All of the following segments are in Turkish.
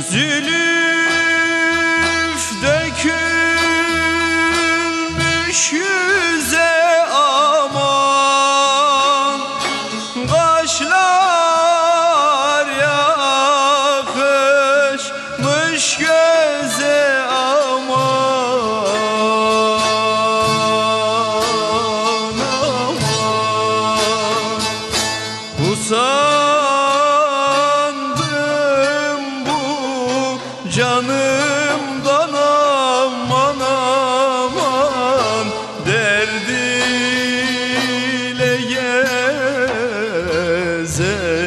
Zülüf dökülmüş yüz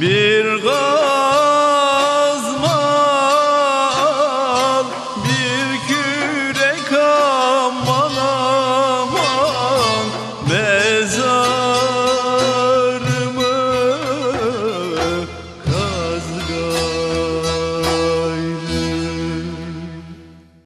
bir gayet